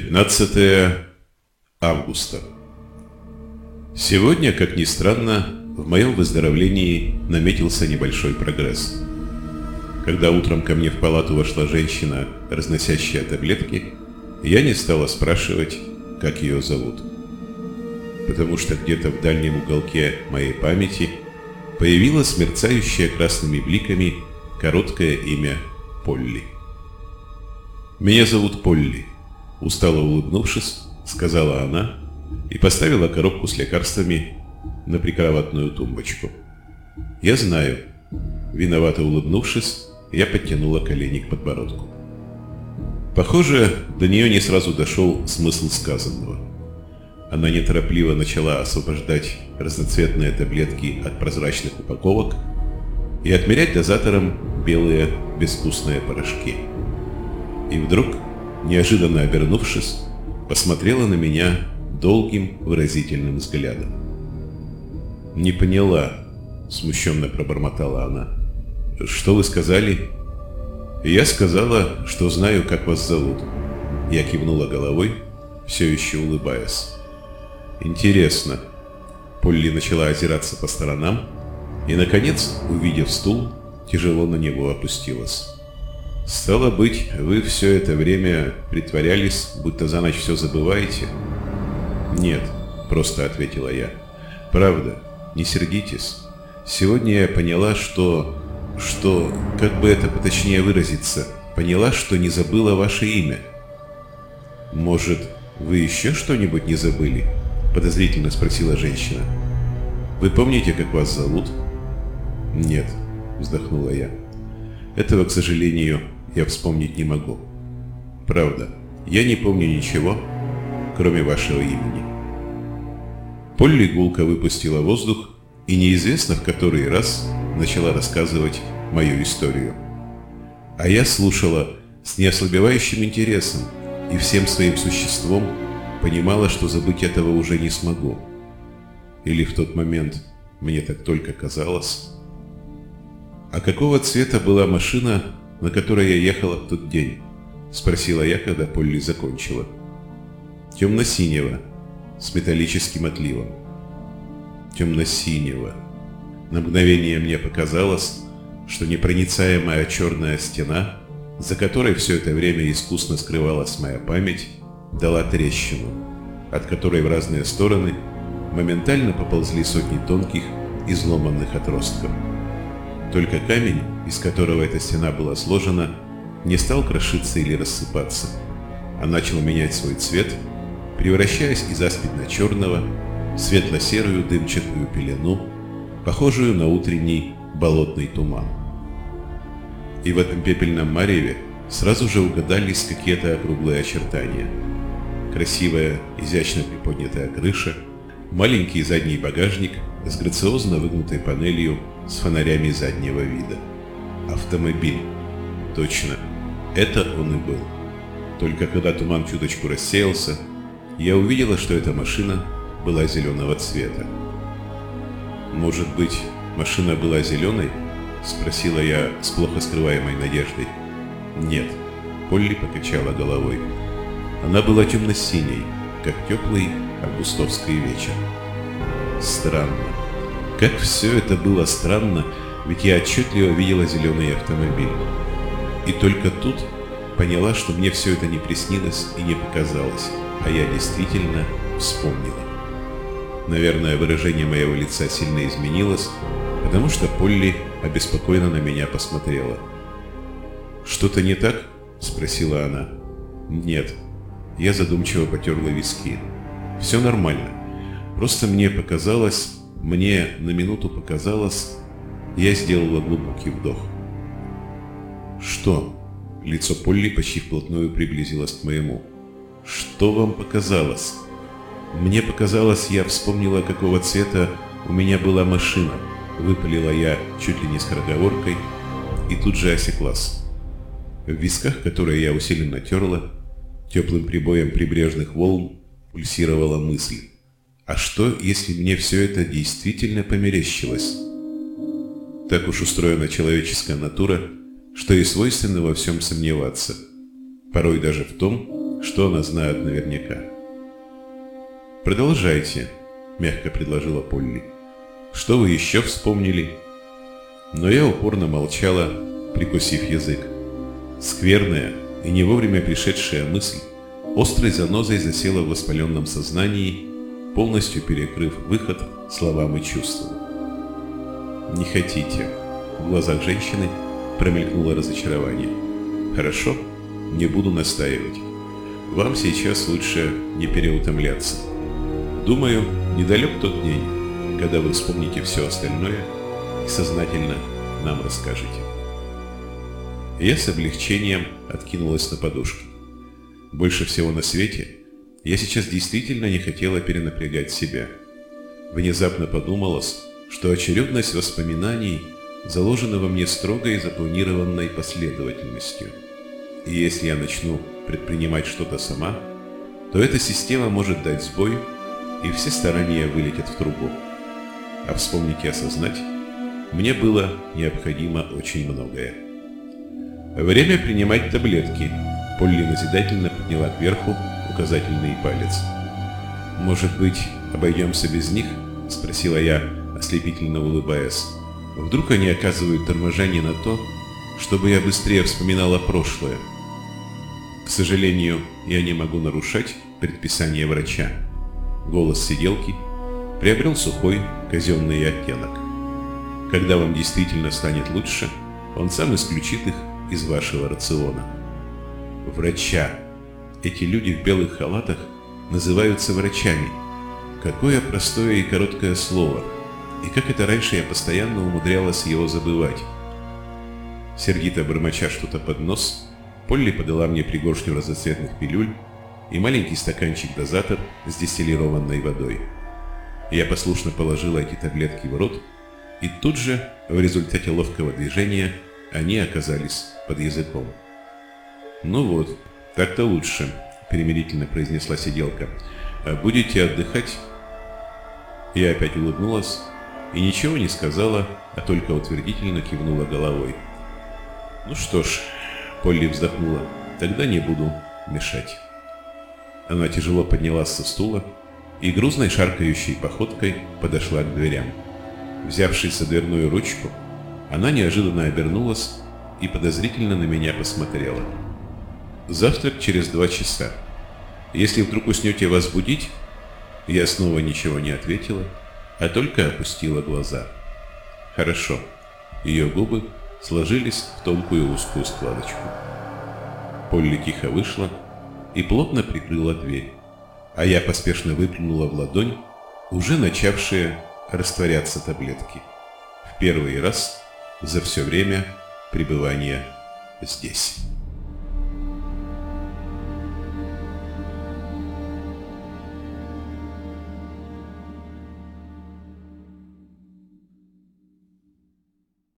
15 августа. Сегодня, как ни странно, в моем выздоровлении наметился небольшой прогресс. Когда утром ко мне в палату вошла женщина, разносящая таблетки, я не стала спрашивать, как ее зовут. Потому что где-то в дальнем уголке моей памяти появилось мерцающее красными бликами короткое имя Полли. Меня зовут Полли. Устало улыбнувшись, сказала она и поставила коробку с лекарствами на прикроватную тумбочку. «Я знаю». Виновато улыбнувшись, я подтянула колени к подбородку. Похоже, до нее не сразу дошел смысл сказанного. Она неторопливо начала освобождать разноцветные таблетки от прозрачных упаковок и отмерять дозатором белые безвкусные порошки. И вдруг неожиданно обернувшись, посмотрела на меня долгим выразительным взглядом. «Не поняла», — смущенно пробормотала она. «Что вы сказали?» «Я сказала, что знаю, как вас зовут». Я кивнула головой, все еще улыбаясь. «Интересно». Полли начала озираться по сторонам и, наконец, увидев стул, тяжело на него опустилась. «Стало быть, вы все это время притворялись, будто за ночь все забываете?» «Нет», — просто ответила я. «Правда, не сердитесь. Сегодня я поняла, что... что... как бы это поточнее выразиться? Поняла, что не забыла ваше имя». «Может, вы еще что-нибудь не забыли?» — подозрительно спросила женщина. «Вы помните, как вас зовут?» «Нет», — вздохнула я. «Этого, к сожалению, я вспомнить не могу. Правда, я не помню ничего, кроме вашего имени. Полли гулко выпустила воздух и неизвестно в который раз начала рассказывать мою историю. А я слушала с неослабевающим интересом и всем своим существом понимала, что забыть этого уже не смогу. Или в тот момент мне так только казалось. А какого цвета была машина, на которой я ехала в тот день?» – спросила я, когда Полли закончила. «Темно-синего, с металлическим отливом». «Темно-синего». На мгновение мне показалось, что непроницаемая черная стена, за которой все это время искусно скрывалась моя память, дала трещину, от которой в разные стороны моментально поползли сотни тонких, изломанных отростков. Только камень, из которого эта стена была сложена, не стал крошиться или рассыпаться, а начал менять свой цвет, превращаясь из аспидно-черного в светло-серую дымчатую пелену, похожую на утренний болотный туман. И в этом пепельном мареве сразу же угадались какие-то округлые очертания. Красивая, изящно приподнятая крыша, маленький задний багажник с грациозно выгнутой панелью с фонарями заднего вида. Автомобиль. Точно, это он и был. Только когда туман чуточку рассеялся, я увидела, что эта машина была зеленого цвета. «Может быть, машина была зеленой?» – спросила я с плохо скрываемой надеждой. «Нет», – Полли покачала головой. «Она была темно-синей, как теплый августовский вечер». «Странно. Как все это было странно, ведь я отчетливо видела зеленый автомобиль. И только тут поняла, что мне все это не приснилось и не показалось, а я действительно вспомнила. Наверное, выражение моего лица сильно изменилось, потому что Полли обеспокоенно на меня посмотрела. «Что-то не так?» – спросила она. «Нет». Я задумчиво потерла виски. «Все нормально. Просто мне показалось, мне на минуту показалось, я сделала глубокий вдох. «Что?» Лицо Полли почти вплотную приблизилось к моему. «Что вам показалось?» «Мне показалось, я вспомнила, какого цвета у меня была машина», выпалила я чуть ли не скороговоркой и тут же осеклась. В висках, которые я усиленно терла, теплым прибоем прибрежных волн пульсировала мысль. А что, если мне все это действительно померещилось? Так уж устроена человеческая натура, что и свойственно во всем сомневаться. Порой даже в том, что она знает наверняка. «Продолжайте», — мягко предложила Полли. «Что вы еще вспомнили?» Но я упорно молчала, прикусив язык. Скверная и не вовремя пришедшая мысль острой занозой засела в воспаленном сознании, полностью перекрыв выход словам и чувствам. «Не хотите?» В глазах женщины промелькнуло разочарование. «Хорошо, не буду настаивать. Вам сейчас лучше не переутомляться. Думаю, недалек тот день, когда вы вспомните все остальное и сознательно нам расскажете». Я с облегчением откинулась на подушки. Больше всего на свете я сейчас действительно не хотела перенапрягать себя. Внезапно подумалось, что очередность воспоминаний заложена во мне строгой запланированной последовательностью. И если я начну предпринимать что-то сама, то эта система может дать сбой, и все старания вылетят в трубу. А вспомнить и осознать мне было необходимо очень многое. Время принимать таблетки. Полли назидательно подняла кверху указательный палец. «Может быть, обойдемся без них?» – спросила я, ослепительно улыбаясь. «Вдруг они оказывают торможение на то, чтобы я быстрее вспоминала прошлое?» К сожалению, я не могу нарушать предписание врача. Голос сиделки приобрел сухой казенный оттенок. Когда вам действительно станет лучше, он сам исключит их из вашего рациона. Врача. Эти люди в белых халатах называются врачами. Какое простое и короткое слово. И как это раньше я постоянно умудрялась его забывать. Сердито бормоча что-то под нос, Полли подала мне пригоршню разноцветных пилюль и маленький стаканчик-дозатор с дистиллированной водой. Я послушно положила эти таблетки в рот, и тут же, в результате ловкого движения, они оказались под языком. «Ну вот, так-то лучше», — примирительно произнесла сиделка. «А «Будете отдыхать?» Я опять улыбнулась и ничего не сказала, а только утвердительно кивнула головой. «Ну что ж», — Полли вздохнула, — «тогда не буду мешать». Она тяжело поднялась со стула и грузной шаркающей походкой подошла к дверям. Взявшись за дверную ручку, она неожиданно обернулась и подозрительно на меня посмотрела. «Завтрак через два часа. Если вдруг уснете вас будить...» Я снова ничего не ответила, а только опустила глаза. «Хорошо». Ее губы сложились в тонкую узкую складочку. Полли тихо вышла и плотно прикрыла дверь, а я поспешно выплюнула в ладонь уже начавшие растворяться таблетки. В первый раз за все время пребывания здесь.